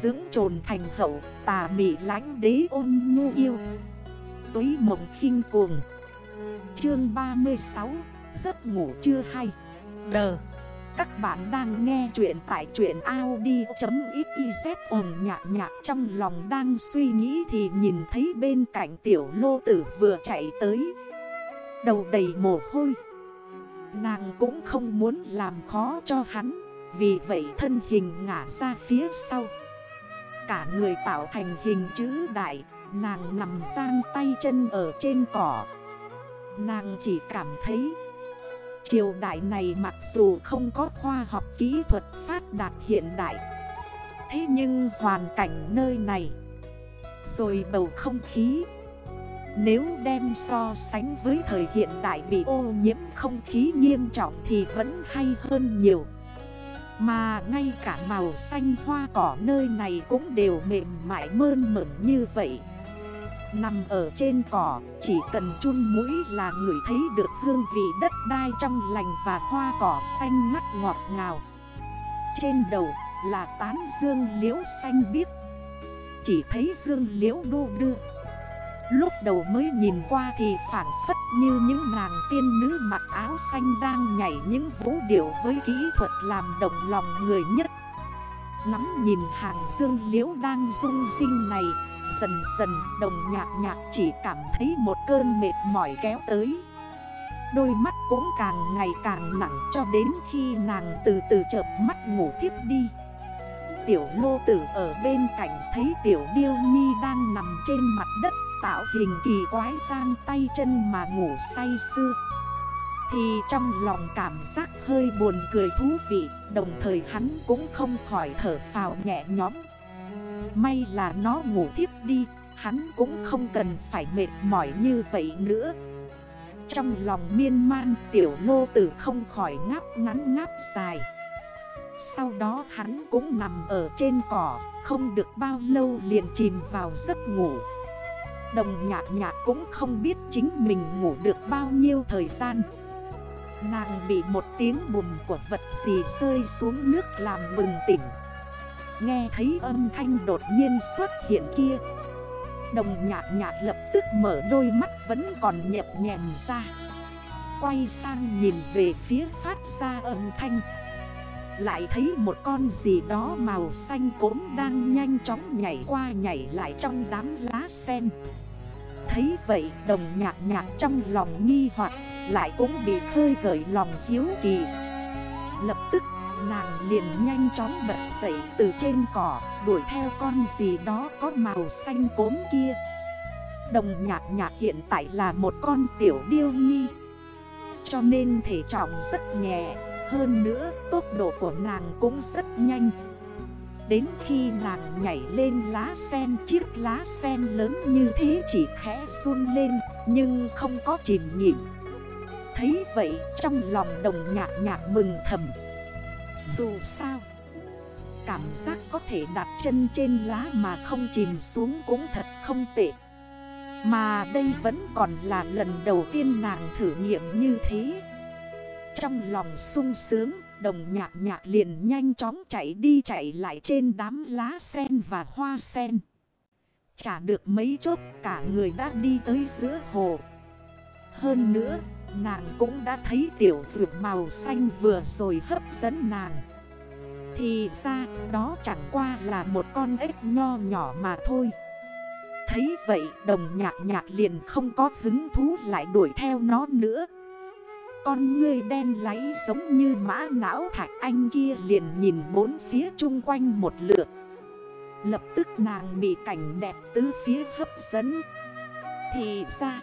Dưỡng trồn thành hậu, tà mị lánh đế ôn nhu yêu. Túy mộng khinh cuồng. Chương 36 Giấc ngủ chưa hay. Đờ. Các bạn đang nghe chuyện tại chuyện Audi.xyz ồn nhạc nhạc trong lòng đang suy nghĩ thì nhìn thấy bên cạnh tiểu lô tử vừa chạy tới. Đầu đầy mồ hôi. Nàng cũng không muốn làm khó cho hắn, Vì vậy thân hình ngả ra phía sau. Cả người tạo thành hình chữ đại, Nàng nằm sang tay chân ở trên cỏ. Nàng chỉ cảm thấy, Triều đại này mặc dù không có khoa học kỹ thuật phát đạt hiện đại, Thế nhưng hoàn cảnh nơi này, Rồi bầu không khí, Nếu đem so sánh với thời hiện đại bị ô nhiễm không khí nghiêm trọng thì vẫn hay hơn nhiều. Mà ngay cả màu xanh hoa cỏ nơi này cũng đều mềm mại mơn mởn như vậy. Nằm ở trên cỏ, Chỉ cần chun mũi là người thấy được hương vị đất đai trong lành Và hoa cỏ xanh ngắt ngọt ngào. Trên đầu là tán dương liễu xanh biếc. Chỉ thấy dương liễu đô đưa. Lúc đầu mới nhìn qua thì phản phất như những nàng tiên nữ mặc áo xanh đang nhảy những vũ điệu với kỹ thuật làm động lòng người nhất. Ngắm nhìn hàng dương liễu đang rung rinh này, Dần dần đồng nhạc nhạc chỉ cảm thấy một cơn mệt mỏi kéo tới. Đôi mắt cũng càng ngày càng nặng cho đến khi nàng từ từ chợp mắt ngủ thiếp đi. Tiểu lô tử ở bên cạnh thấy tiểu điêu nhi đang nằm trên mặt đất. Tạo hình kỳ quái sang tay chân mà ngủ say sưa. Thì trong lòng cảm giác hơi buồn cười thú vị, Đồng thời hắn cũng không khỏi thở phào nhẹ nhõm. May là nó ngủ thiếp đi, Hắn cũng không cần phải mệt mỏi như vậy nữa. Trong lòng miên man, tiểu lô tử không khỏi ngáp ngắn ngáp dài. Sau đó hắn cũng nằm ở trên cỏ, Không được bao lâu liền chìm vào giấc ngủ. Đồng nhạc nhạc cũng không biết chính mình ngủ được bao nhiêu thời gian. Nàng bị một tiếng bùm của vật gì rơi xuống nước làm bừng tỉnh. Nghe thấy âm thanh đột nhiên xuất hiện kia, Đồng nhạc nhạc lập tức mở đôi mắt vẫn còn nhẹp nhèm ra. Quay sang nhìn về phía phát ra âm thanh. Lại thấy một con gì đó màu xanh cốm đang nhanh chóng nhảy qua nhảy lại trong đám lá sen. Thấy vậy, đồng nhạc nhạc trong lòng nghi hoặc, Lại cũng bị khơi gợi lòng hiếu kỳ. Lập tức, Nàng liền nhanh chóng bật dậy từ trên cỏ, Đuổi theo con gì đó có màu xanh cốm kia. Đồng nhạc nhạc hiện tại là một con tiểu điêu nhi. Cho nên thể trọng rất nhẹ. Hơn nữa, tốc độ của nàng cũng rất nhanh. Đến khi nàng nhảy lên lá sen, Chiếc lá sen lớn như thế chỉ khẽ run lên, Nhưng không có chìm nhịp Thấy vậy, trong lòng đồng nhạc nhạc mừng thầm. Dù sao, Cảm giác có thể đặt chân trên lá mà không chìm xuống cũng thật không tệ. Mà đây vẫn còn là lần đầu tiên nàng thử nghiệm như thế. Trong lòng sung sướng, Đồng nhạc nhạc liền nhanh chóng chạy đi chạy lại trên đám lá sen và hoa sen. Chả được mấy chốt cả người đã đi tới giữa hồ. Hơn nữa, Nàng cũng đã thấy tiểu dược màu xanh vừa rồi hấp dẫn nàng. Thì ra, đó chẳng qua là một con ếch nho nhỏ mà thôi. Thấy vậy, đồng nhạc nhạc liền không có hứng thú lại đuổi theo nó nữa. Con người đen láy giống như mã não thạch anh kia liền nhìn bốn phía chung quanh một lượt. Lập tức nàng bị cảnh đẹp tứ phía hấp dẫn. Thì ra,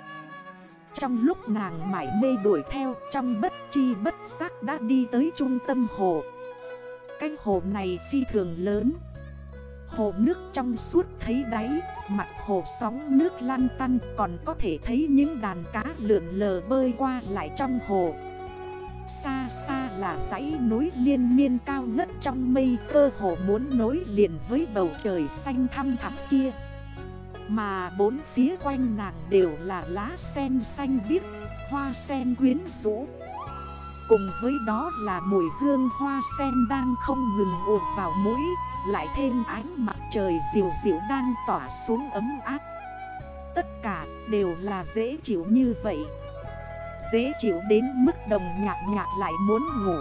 trong lúc nàng mải mê đuổi theo Trong bất chi bất giác đã đi tới trung tâm hồ. Cái hồ này phi thường lớn Hồ nước trong suốt thấy đáy Mặt hồ sóng nước lăn tăn Còn có thể thấy những đàn cá lượn lờ bơi qua lại trong hồ. Xa xa là dãy núi liên miên cao ngất trong mây Cơ hồ muốn nối liền với bầu trời xanh thăm thắm kia. Mà bốn phía quanh nàng đều là lá sen xanh biếc, hoa sen quyến rũ. Cùng với đó là mùi hương hoa sen đang không ngừng ụt vào mũi, Lại thêm ánh mặt trời dịu dịu đang tỏa xuống ấm áp. Tất cả đều là dễ chịu như vậy. Dễ chịu đến mức đồng nhạc nhạc lại muốn ngủ.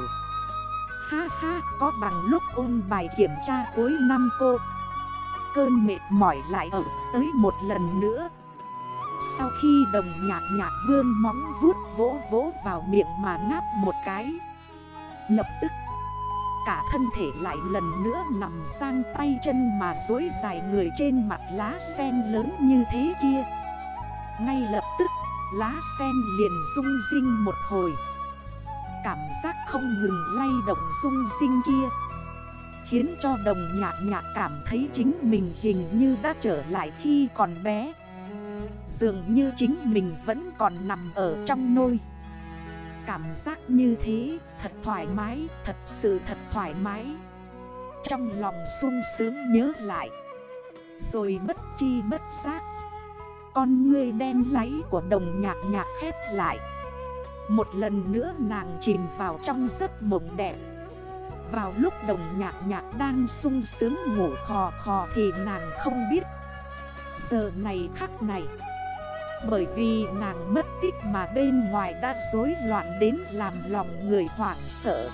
Ha ha, có bằng lúc ôn bài kiểm tra cuối năm cô. Cơn mệt mỏi lại ở tới một lần nữa. Sau khi đồng nhạc nhạc vươn móng vuốt vỗ vỗ vào miệng mà ngáp một cái, Lập tức, Cả thân thể lại lần nữa nằm sang tay chân mà dối dài người trên mặt lá sen lớn như thế kia. Ngay lập tức, lá sen liền rung rinh một hồi. Cảm giác không ngừng lay động rung rinh kia, Khiến cho đồng nhạc nhạc cảm thấy chính mình hình như đã trở lại khi còn bé. Dường như chính mình vẫn còn nằm ở trong nôi. Cảm giác như thế thật thoải mái, thật sự thật thoải mái. Trong lòng sung sướng nhớ lại. Rồi bất chi bất giác Con ngươi đen láy của đồng nhạc nhạc khép lại. Một lần nữa nàng chìm vào trong giấc mộng đẹp. Vào lúc đồng nhạc nhạc đang sung sướng ngủ khò khò thì nàng không biết. Giờ này khắc này bởi vì nàng mất tích mà bên ngoài đã rối loạn đến làm lòng người hoảng sợ.